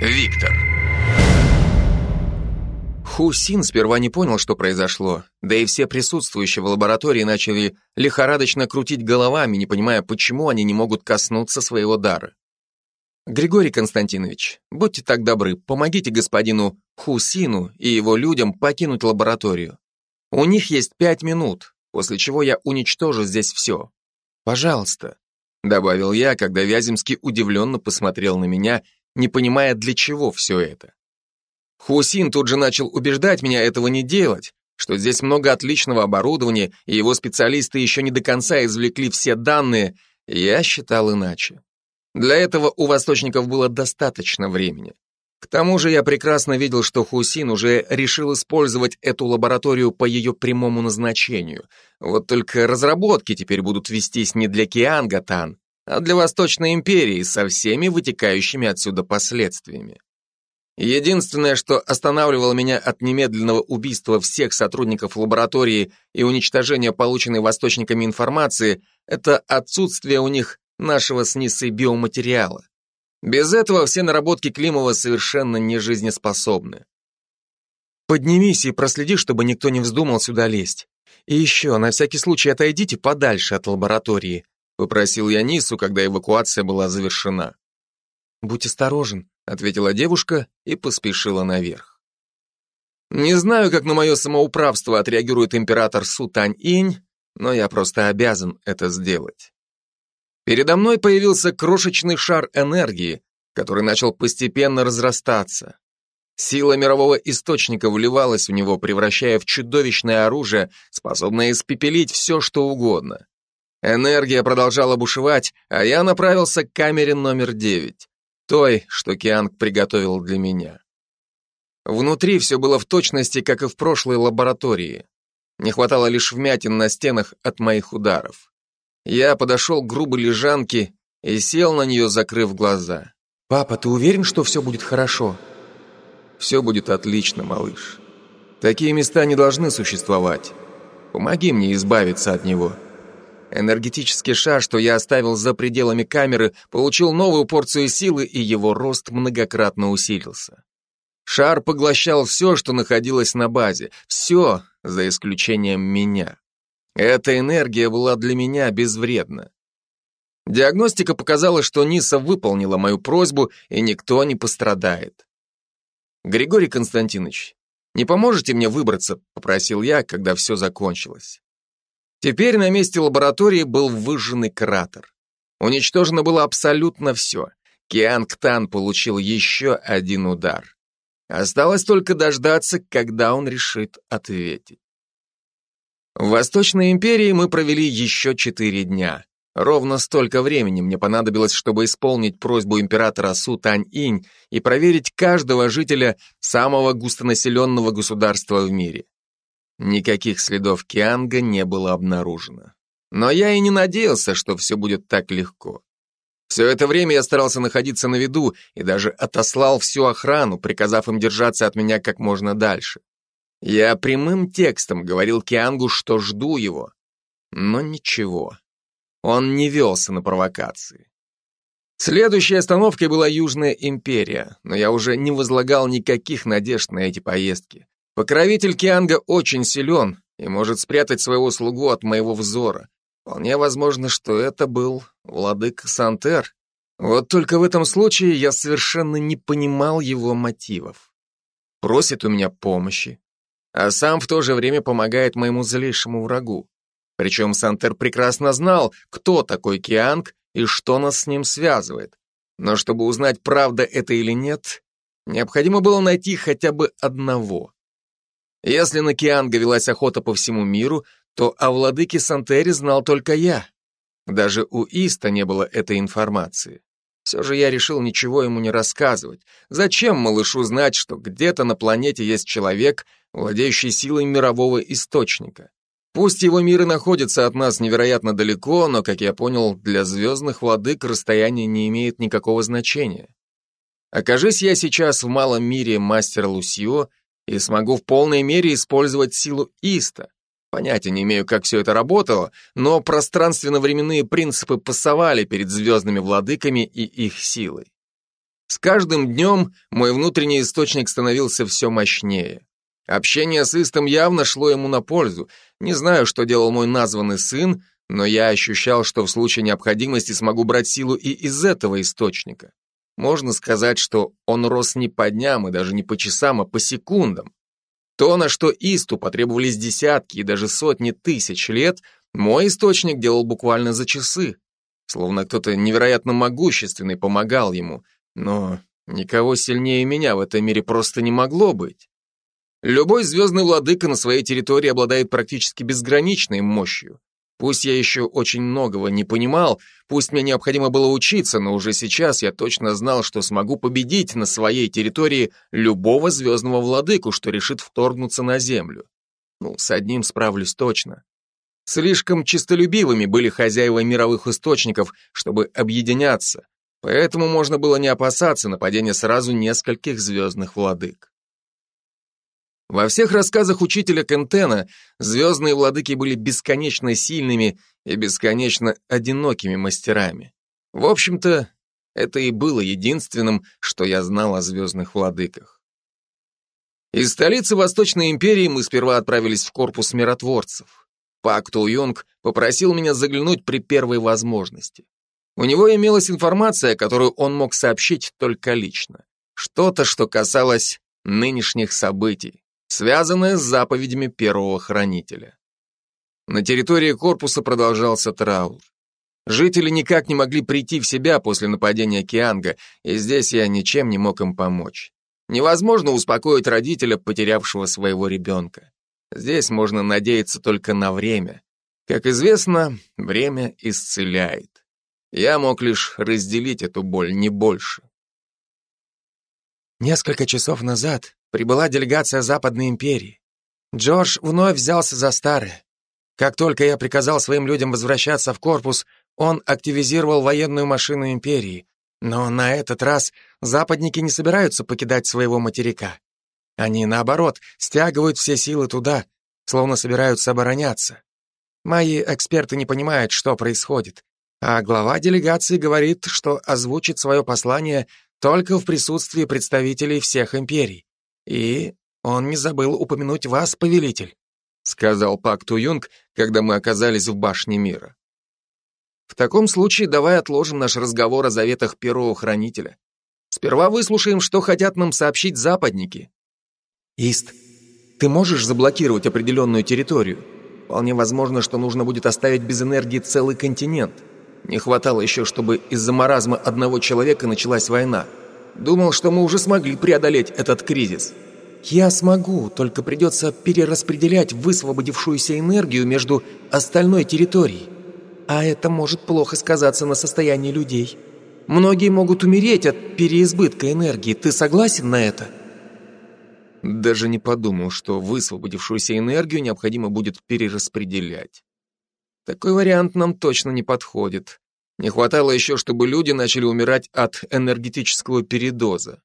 Виктор. Хусин сперва не понял, что произошло, да и все присутствующие в лаборатории начали лихорадочно крутить головами, не понимая, почему они не могут коснуться своего дара. Григорий Константинович, будьте так добры, помогите господину Хусину и его людям покинуть лабораторию. У них есть пять минут, после чего я уничтожу здесь все. Пожалуйста, добавил я, когда Вяземский удивленно посмотрел на меня, не понимая, для чего все это. Хусин тут же начал убеждать меня этого не делать, что здесь много отличного оборудования, и его специалисты еще не до конца извлекли все данные, я считал иначе. Для этого у восточников было достаточно времени. К тому же я прекрасно видел, что Хусин уже решил использовать эту лабораторию по ее прямому назначению. Вот только разработки теперь будут вестись не для Киангатан, а для Восточной империи со всеми вытекающими отсюда последствиями. Единственное, что останавливало меня от немедленного убийства всех сотрудников лаборатории и уничтожения полученной восточниками информации, это отсутствие у них нашего с Ниссой биоматериала. Без этого все наработки Климова совершенно не жизнеспособны. Поднимись и проследи, чтобы никто не вздумал сюда лезть. И еще, на всякий случай, отойдите подальше от лаборатории, попросил я Нису, когда эвакуация была завершена. Будь осторожен, ответила девушка и поспешила наверх. Не знаю, как на мое самоуправство отреагирует император Сутань-Инь, но я просто обязан это сделать. Передо мной появился крошечный шар энергии, который начал постепенно разрастаться. Сила мирового источника вливалась в него, превращая в чудовищное оружие, способное испепелить все, что угодно. Энергия продолжала бушевать, а я направился к камере номер девять той, что Кианг приготовил для меня. Внутри все было в точности, как и в прошлой лаборатории. Не хватало лишь вмятин на стенах от моих ударов. Я подошел к грубой лежанке и сел на нее, закрыв глаза. «Папа, ты уверен, что все будет хорошо?» «Все будет отлично, малыш. Такие места не должны существовать. Помоги мне избавиться от него». Энергетический шар, что я оставил за пределами камеры, получил новую порцию силы, и его рост многократно усилился. Шар поглощал все, что находилось на базе, все, за исключением меня. Эта энергия была для меня безвредна. Диагностика показала, что Ниса выполнила мою просьбу, и никто не пострадает. «Григорий Константинович, не поможете мне выбраться?» — попросил я, когда все закончилось. Теперь на месте лаборатории был выжженный кратер. Уничтожено было абсолютно все. Кианг Тан получил еще один удар. Осталось только дождаться, когда он решит ответить. В Восточной империи мы провели еще четыре дня. Ровно столько времени мне понадобилось, чтобы исполнить просьбу императора Су Тань-Инь и проверить каждого жителя самого густонаселенного государства в мире. Никаких следов Кианга не было обнаружено. Но я и не надеялся, что все будет так легко. Все это время я старался находиться на виду и даже отослал всю охрану, приказав им держаться от меня как можно дальше. Я прямым текстом говорил Киангу, что жду его. Но ничего. Он не велся на провокации. Следующей остановкой была Южная империя, но я уже не возлагал никаких надежд на эти поездки. Покровитель Кианга очень силен и может спрятать своего слугу от моего взора. Вполне возможно, что это был владыка Сантер. Вот только в этом случае я совершенно не понимал его мотивов. Просит у меня помощи, а сам в то же время помогает моему злейшему врагу. Причем Сантер прекрасно знал, кто такой Кианг и что нас с ним связывает. Но чтобы узнать, правда это или нет, необходимо было найти хотя бы одного. Если на Кианга велась охота по всему миру, то о владыке Сантери знал только я. Даже у Иста не было этой информации. Все же я решил ничего ему не рассказывать. Зачем малышу знать, что где-то на планете есть человек, владеющий силой мирового источника? Пусть его мир и находится от нас невероятно далеко, но, как я понял, для звездных владык расстояние не имеет никакого значения. Окажись я сейчас в малом мире мастер Лусио, и смогу в полной мере использовать силу Иста. Понятия не имею, как все это работало, но пространственно-временные принципы пасовали перед звездными владыками и их силой. С каждым днем мой внутренний источник становился все мощнее. Общение с Истом явно шло ему на пользу. Не знаю, что делал мой названный сын, но я ощущал, что в случае необходимости смогу брать силу и из этого источника. Можно сказать, что он рос не по дням и даже не по часам, а по секундам. То, на что Исту потребовались десятки и даже сотни тысяч лет, мой источник делал буквально за часы. Словно кто-то невероятно могущественный помогал ему. Но никого сильнее меня в этом мире просто не могло быть. Любой звездный владыка на своей территории обладает практически безграничной мощью. Пусть я еще очень многого не понимал, пусть мне необходимо было учиться, но уже сейчас я точно знал, что смогу победить на своей территории любого звездного владыку, что решит вторгнуться на Землю. Ну, с одним справлюсь точно. Слишком честолюбивыми были хозяева мировых источников, чтобы объединяться, поэтому можно было не опасаться нападения сразу нескольких звездных владык. Во всех рассказах учителя Кентена звездные владыки были бесконечно сильными и бесконечно одинокими мастерами. В общем-то, это и было единственным, что я знал о звездных владыках. Из столицы Восточной империи мы сперва отправились в корпус миротворцев. Пак Юнг попросил меня заглянуть при первой возможности. У него имелась информация, которую он мог сообщить только лично. Что-то, что касалось нынешних событий связанное с заповедями первого хранителя. На территории корпуса продолжался траур. Жители никак не могли прийти в себя после нападения Кианга, и здесь я ничем не мог им помочь. Невозможно успокоить родителя, потерявшего своего ребенка. Здесь можно надеяться только на время. Как известно, время исцеляет. Я мог лишь разделить эту боль, не больше. Несколько часов назад прибыла делегация Западной империи. Джордж вновь взялся за старое. Как только я приказал своим людям возвращаться в корпус, он активизировал военную машину империи. Но на этот раз западники не собираются покидать своего материка. Они, наоборот, стягивают все силы туда, словно собираются обороняться. Мои эксперты не понимают, что происходит, а глава делегации говорит, что озвучит свое послание только в присутствии представителей всех империй. И он не забыл упомянуть вас, повелитель, сказал Пак Туюнг, когда мы оказались в башне мира. В таком случае давай отложим наш разговор о заветах первого хранителя. Сперва выслушаем, что хотят нам сообщить западники. Ист, ты можешь заблокировать определенную территорию? Вполне возможно, что нужно будет оставить без энергии целый континент. Не хватало еще, чтобы из-за маразма одного человека началась война. Думал, что мы уже смогли преодолеть этот кризис. Я смогу, только придется перераспределять высвободившуюся энергию между остальной территорией. А это может плохо сказаться на состоянии людей. Многие могут умереть от переизбытка энергии. Ты согласен на это? Даже не подумал, что высвободившуюся энергию необходимо будет перераспределять. Такой вариант нам точно не подходит. Не хватало еще, чтобы люди начали умирать от энергетического передоза.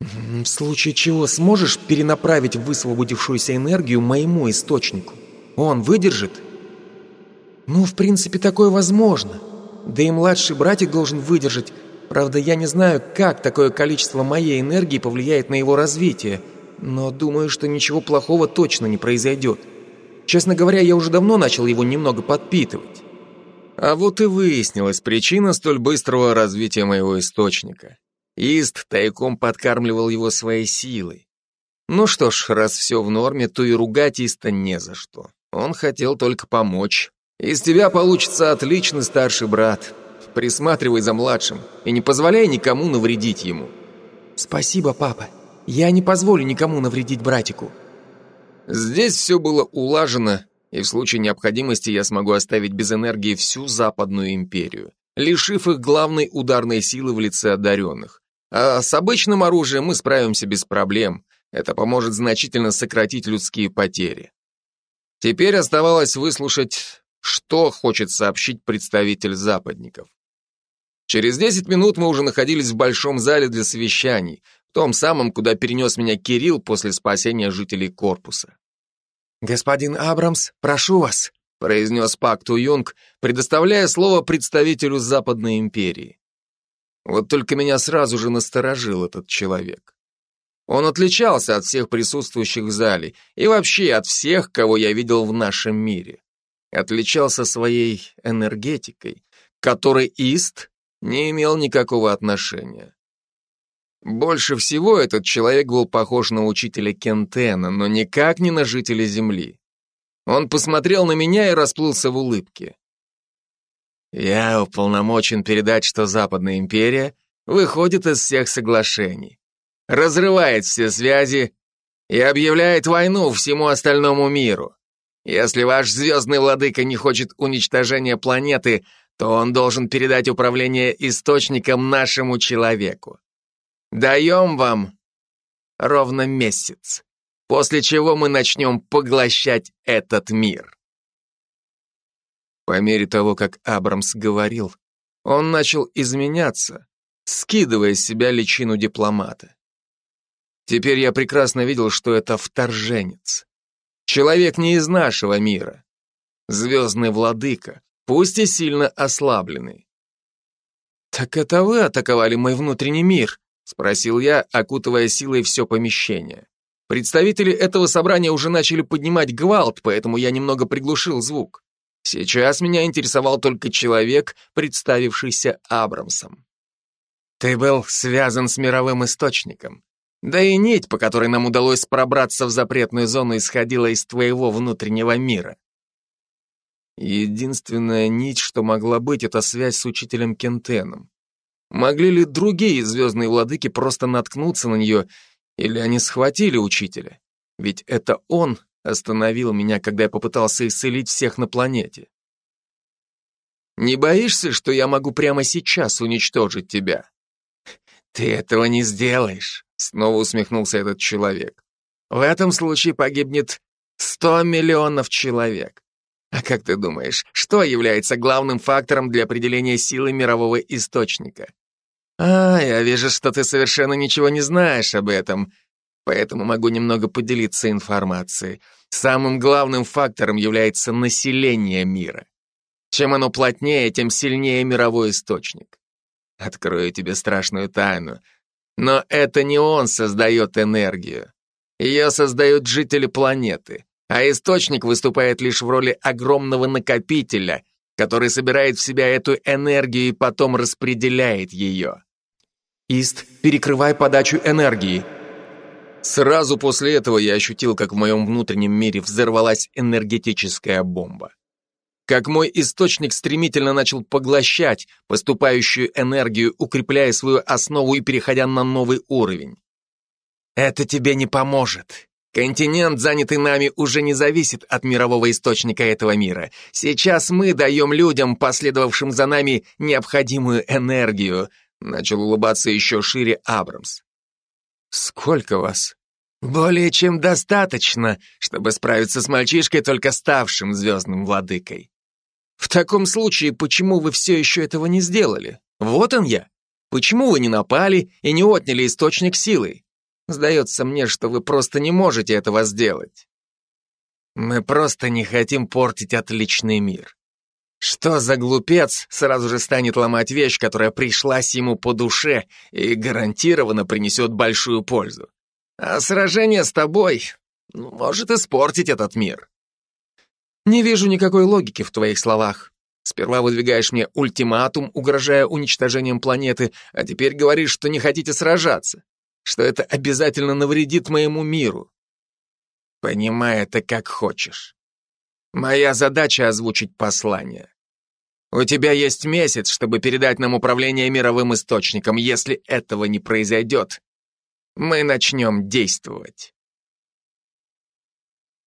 В случае чего сможешь перенаправить высвободившуюся энергию моему источнику? Он выдержит? Ну, в принципе, такое возможно. Да и младший братик должен выдержать. Правда, я не знаю, как такое количество моей энергии повлияет на его развитие, но думаю, что ничего плохого точно не произойдет. Честно говоря, я уже давно начал его немного подпитывать. А вот и выяснилась причина столь быстрого развития моего источника. Ист тайком подкармливал его своей силой. Ну что ж, раз все в норме, то и ругать Иста не за что. Он хотел только помочь. Из тебя получится отличный старший брат. Присматривай за младшим и не позволяй никому навредить ему. Спасибо, папа. Я не позволю никому навредить братику. Здесь все было улажено, и в случае необходимости я смогу оставить без энергии всю Западную империю, лишив их главной ударной силы в лице одаренных. А с обычным оружием мы справимся без проблем. Это поможет значительно сократить людские потери. Теперь оставалось выслушать, что хочет сообщить представитель западников. Через 10 минут мы уже находились в большом зале для совещаний, том самом, куда перенес меня Кирилл после спасения жителей корпуса. «Господин Абрамс, прошу вас», произнес Пак Ту Юнг, предоставляя слово представителю Западной империи. Вот только меня сразу же насторожил этот человек. Он отличался от всех присутствующих в зале и вообще от всех, кого я видел в нашем мире. Отличался своей энергетикой, к которой Ист не имел никакого отношения. Больше всего этот человек был похож на учителя Кентена, но никак не на жителя Земли. Он посмотрел на меня и расплылся в улыбке. Я уполномочен передать, что Западная империя выходит из всех соглашений, разрывает все связи и объявляет войну всему остальному миру. Если ваш звездный владыка не хочет уничтожения планеты, то он должен передать управление источником нашему человеку. Даем вам ровно месяц, после чего мы начнем поглощать этот мир. По мере того, как Абрамс говорил, он начал изменяться, скидывая с себя личину дипломата. Теперь я прекрасно видел, что это вторженец. Человек не из нашего мира. Звездный владыка, пусть и сильно ослабленный. «Так это вы атаковали мой внутренний мир?» Спросил я, окутывая силой все помещение. Представители этого собрания уже начали поднимать гвалт, поэтому я немного приглушил звук. Сейчас меня интересовал только человек, представившийся Абрамсом. Ты был связан с мировым источником. Да и нить, по которой нам удалось пробраться в запретную зону, исходила из твоего внутреннего мира. Единственная нить, что могла быть, это связь с учителем Кентеном. Могли ли другие звездные владыки просто наткнуться на нее, или они схватили учителя? Ведь это он остановил меня, когда я попытался исцелить всех на планете. Не боишься, что я могу прямо сейчас уничтожить тебя? Ты этого не сделаешь, снова усмехнулся этот человек. В этом случае погибнет сто миллионов человек. А как ты думаешь, что является главным фактором для определения силы мирового источника? «А, я вижу, что ты совершенно ничего не знаешь об этом, поэтому могу немного поделиться информацией. Самым главным фактором является население мира. Чем оно плотнее, тем сильнее мировой источник. Открою тебе страшную тайну. Но это не он создает энергию. Ее создают жители планеты, а источник выступает лишь в роли огромного накопителя, который собирает в себя эту энергию и потом распределяет ее. Ист, перекрывай подачу энергии. Сразу после этого я ощутил, как в моем внутреннем мире взорвалась энергетическая бомба. Как мой источник стремительно начал поглощать поступающую энергию, укрепляя свою основу и переходя на новый уровень. Это тебе не поможет. Континент, занятый нами, уже не зависит от мирового источника этого мира. Сейчас мы даем людям, последовавшим за нами, необходимую энергию. Начал улыбаться еще шире Абрамс. Сколько вас? Более чем достаточно, чтобы справиться с мальчишкой, только ставшим звездным владыкой. В таком случае, почему вы все еще этого не сделали? Вот он я. Почему вы не напали и не отняли источник силы? Сдается мне, что вы просто не можете этого сделать. Мы просто не хотим портить отличный мир. Что за глупец сразу же станет ломать вещь, которая пришлась ему по душе и гарантированно принесет большую пользу? А сражение с тобой может испортить этот мир. Не вижу никакой логики в твоих словах. Сперва выдвигаешь мне ультиматум, угрожая уничтожением планеты, а теперь говоришь, что не хотите сражаться что это обязательно навредит моему миру. Понимай это как хочешь. Моя задача озвучить послание. У тебя есть месяц, чтобы передать нам управление мировым источником. Если этого не произойдет, мы начнем действовать.